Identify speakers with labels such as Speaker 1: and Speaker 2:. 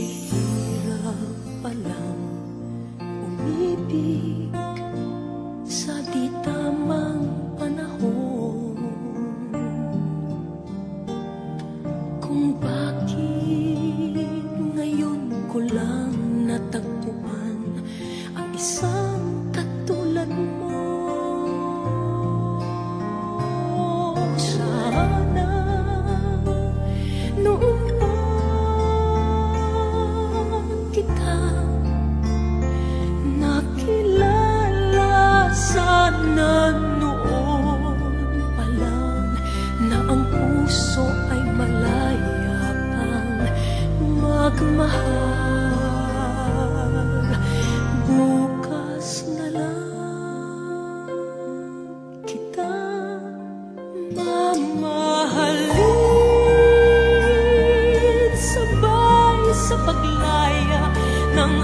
Speaker 1: Mahirap palang umibig magmahal Bukas na lang kita mamahalin Sabay sa paglaya ng